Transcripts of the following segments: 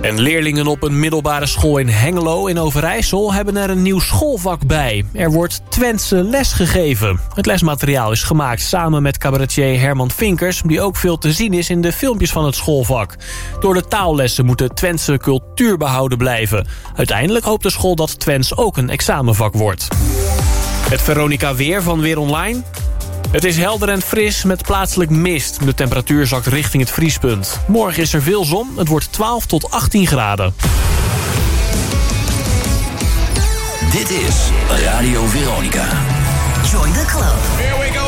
En leerlingen op een middelbare school in Hengelo in Overijssel hebben er een nieuw schoolvak bij. Er wordt Twentse les gegeven. Het lesmateriaal is gemaakt samen met cabaretier Herman Vinkers... die ook veel te zien is in de filmpjes van het schoolvak. Door de taallessen moet de Twentse cultuur behouden blijven. Uiteindelijk hoopt de school dat Twents ook een examenvak wordt. Het Veronica Weer van Weer Online. Het is helder en fris met plaatselijk mist. De temperatuur zakt richting het vriespunt. Morgen is er veel zon. Het wordt 12 tot 18 graden. Dit is Radio Veronica. Join the club. Here we go.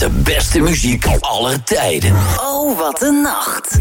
met de beste muziek aller tijden. Oh, wat een nacht.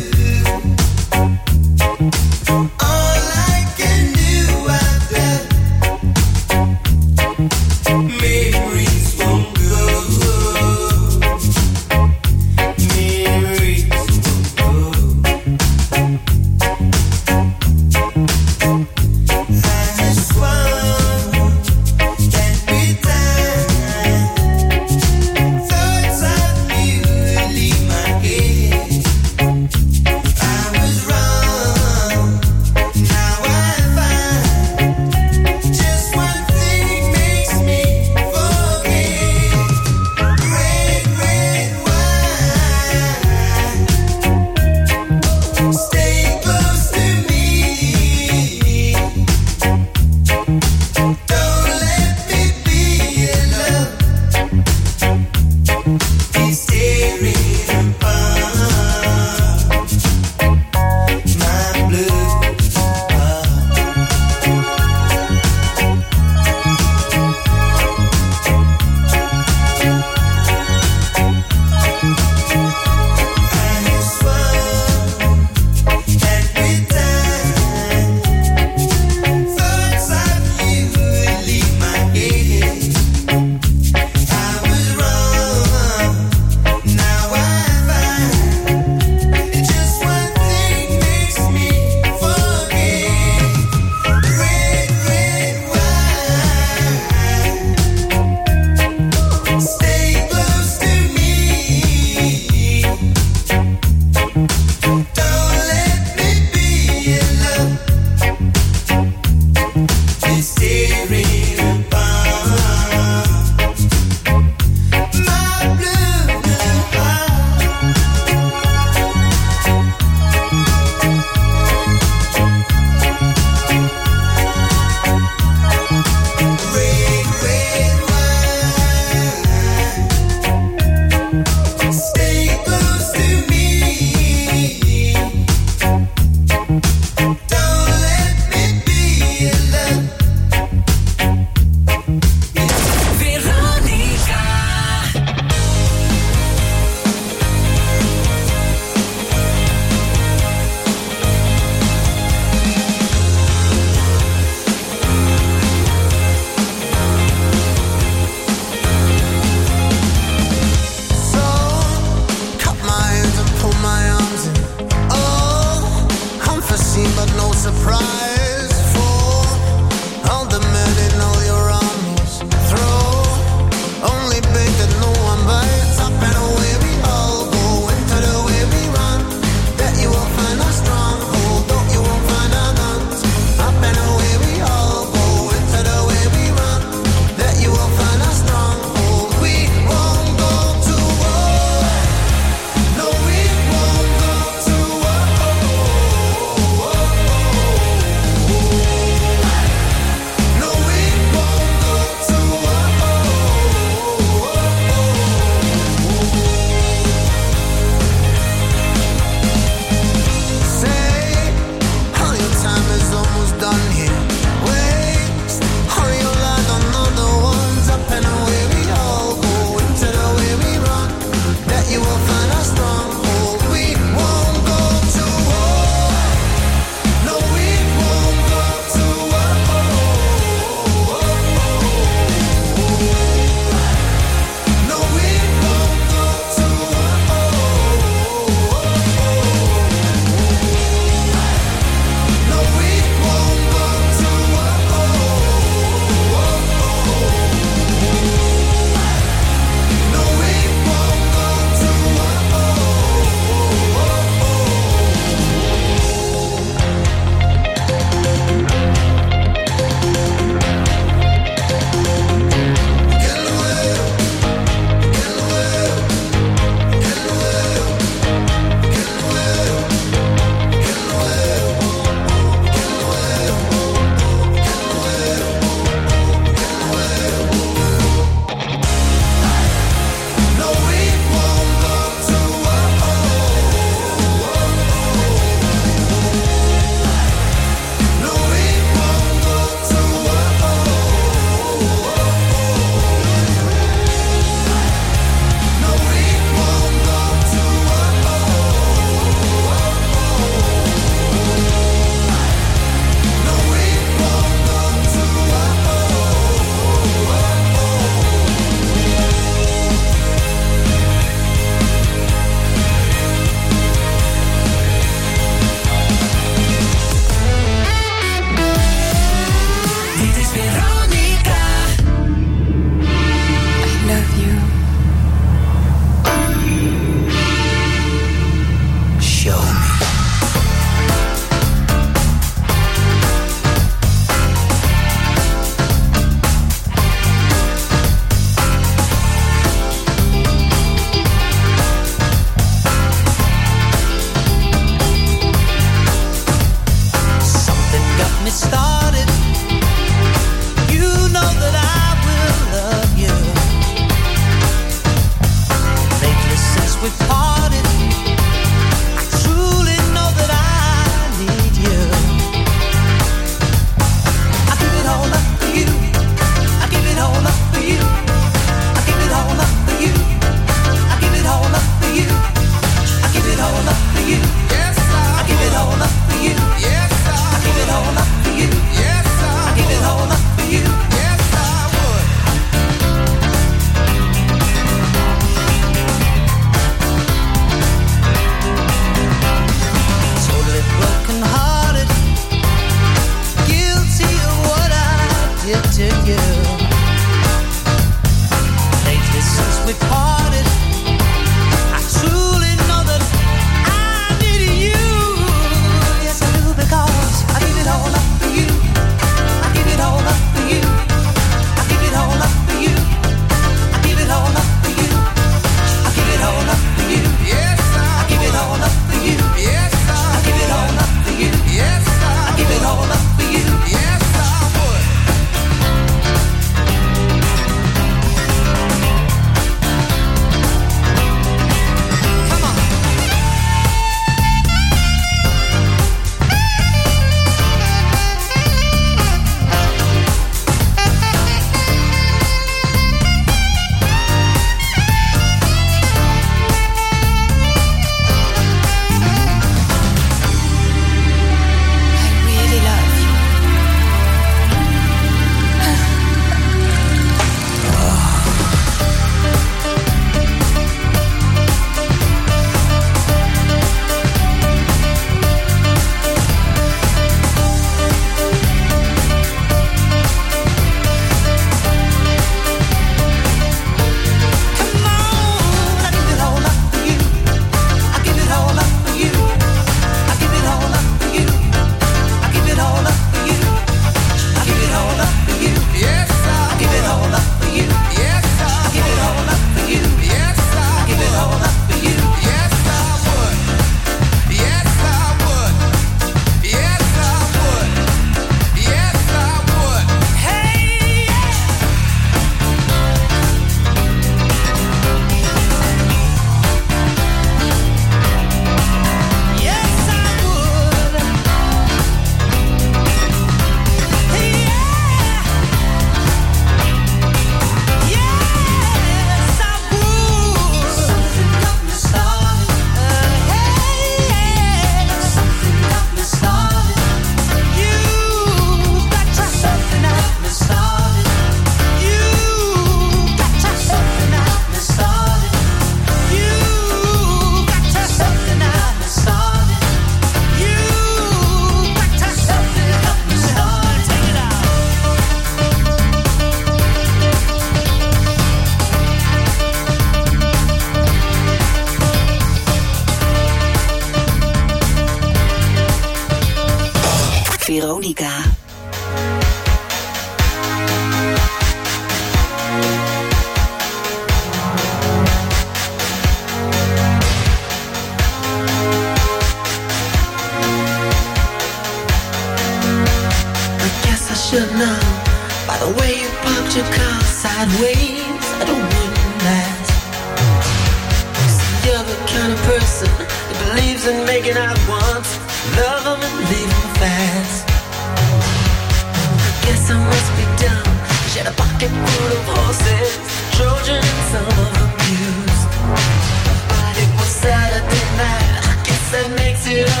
That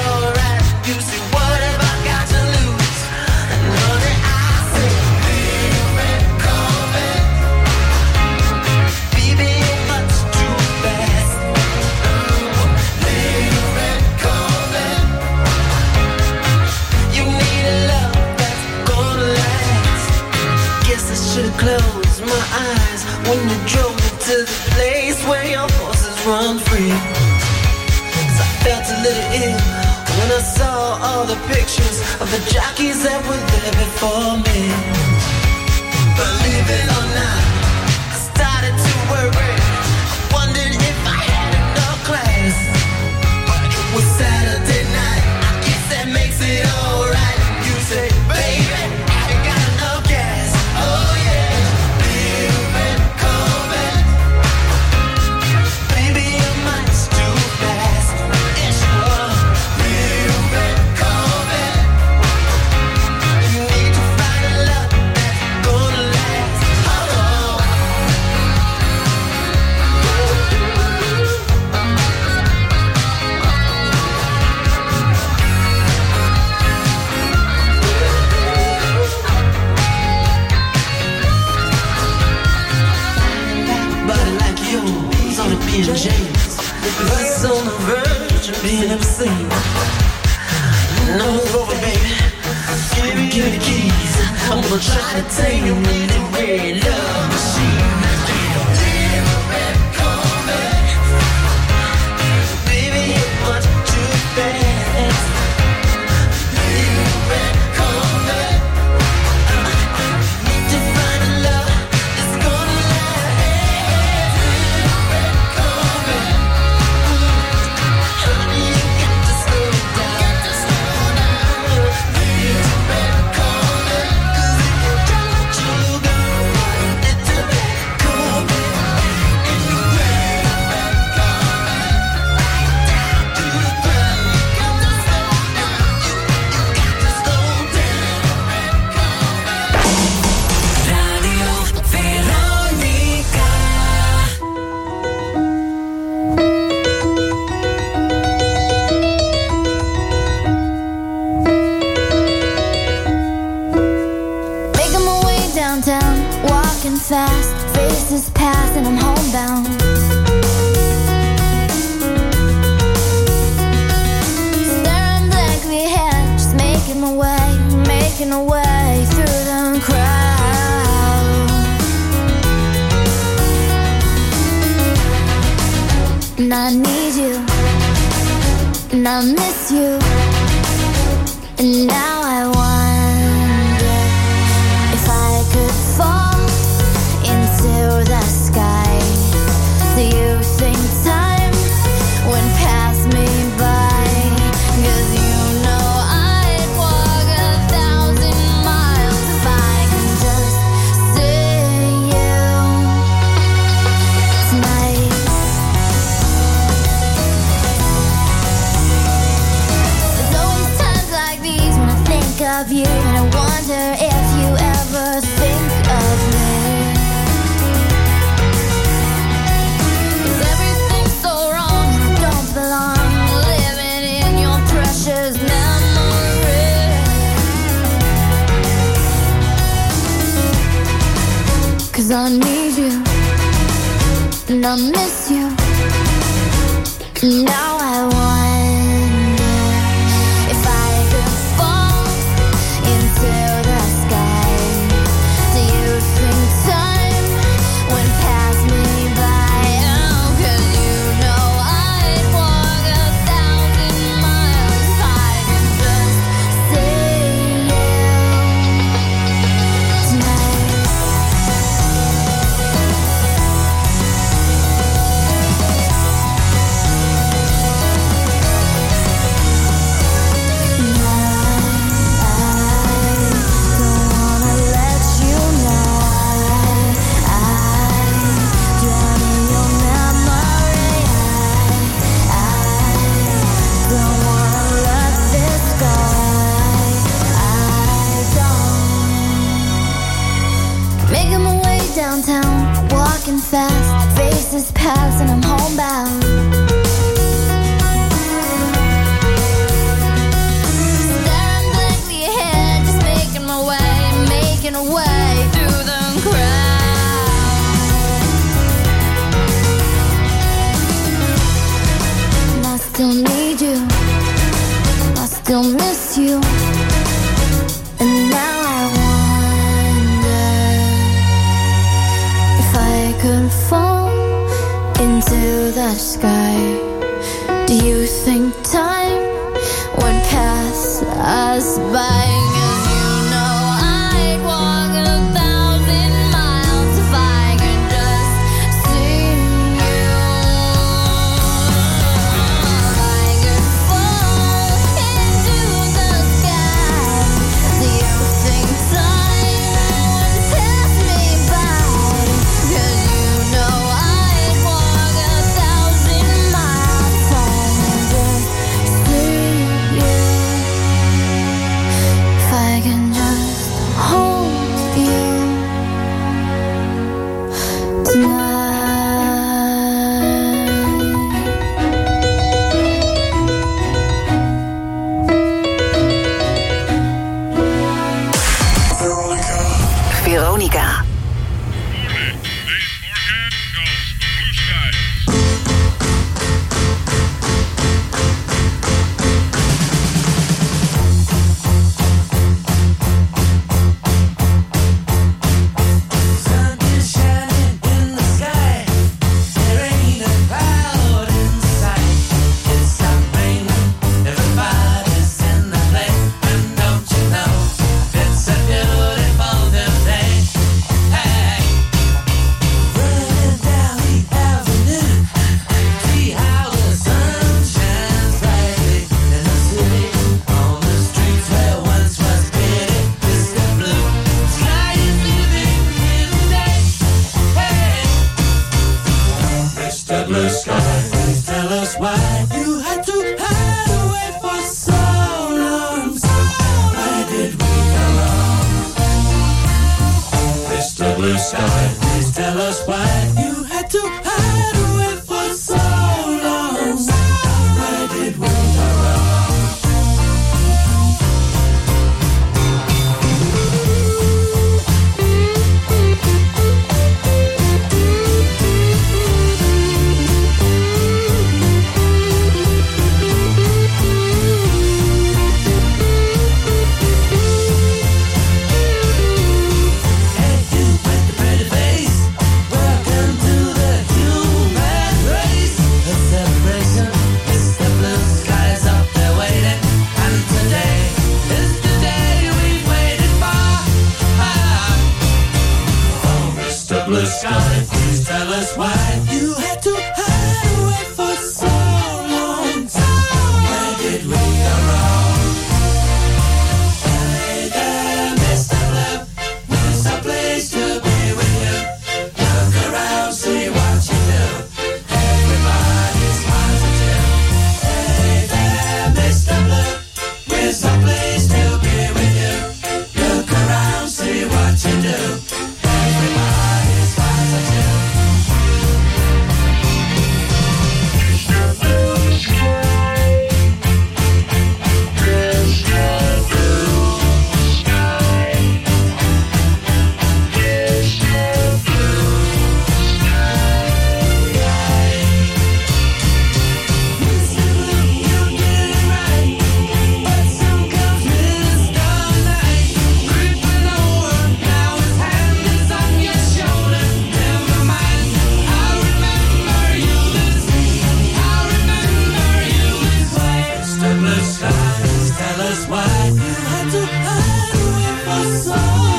I miss you. I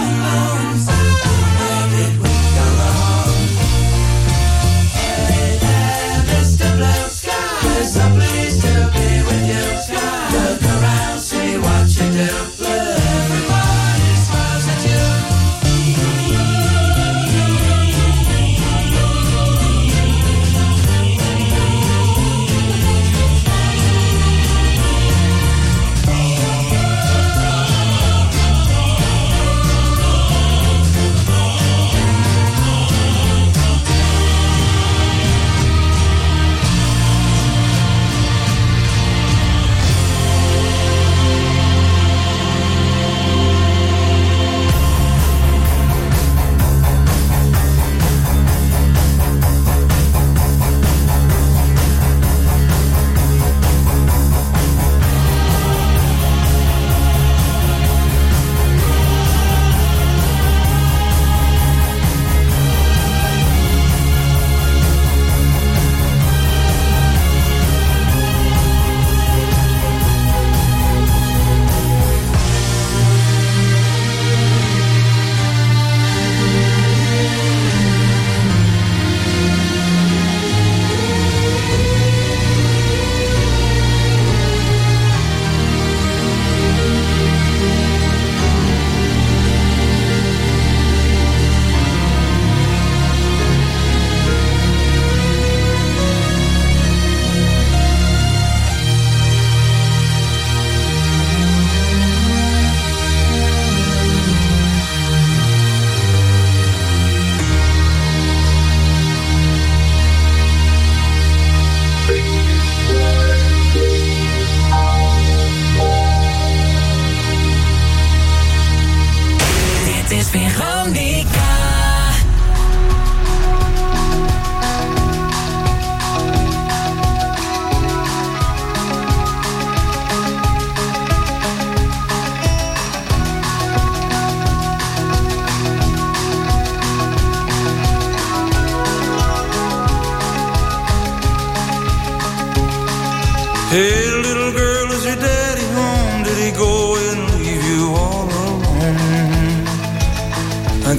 Alone.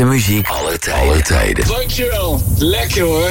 Beste muziek aller tijden. Aller tijden. Dankjewel. Lekker hoor.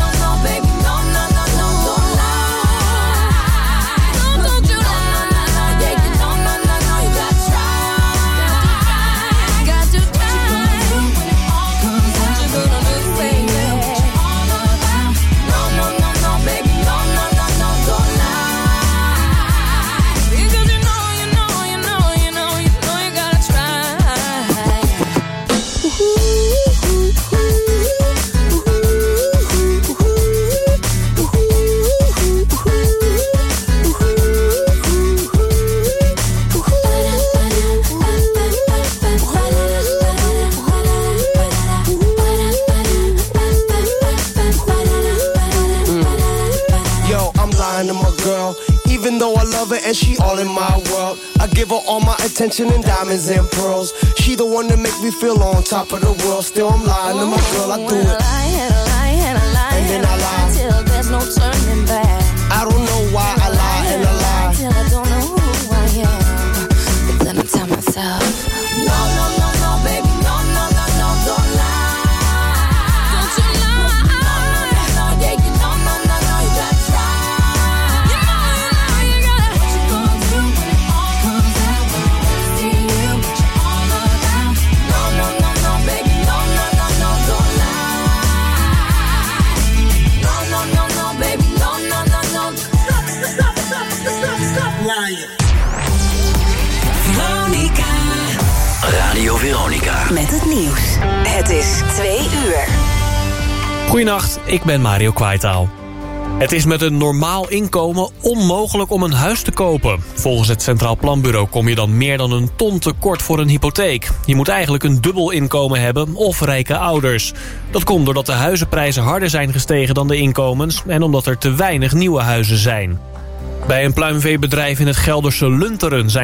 attention and diamonds and pearls. She the one that make me feel on top of the world. Still, I'm lying to my girl. I do When I it. lie and I lie and I lie And then and I I lie lie. till there's no turning back. I don't know nieuws. Het is twee uur. Goedenacht, ik ben Mario Kwaitaal. Het is met een normaal inkomen onmogelijk om een huis te kopen. Volgens het Centraal Planbureau kom je dan meer dan een ton tekort voor een hypotheek. Je moet eigenlijk een dubbel inkomen hebben of rijke ouders. Dat komt doordat de huizenprijzen harder zijn gestegen dan de inkomens... en omdat er te weinig nieuwe huizen zijn. Bij een pluimveebedrijf in het Gelderse Lunteren zijn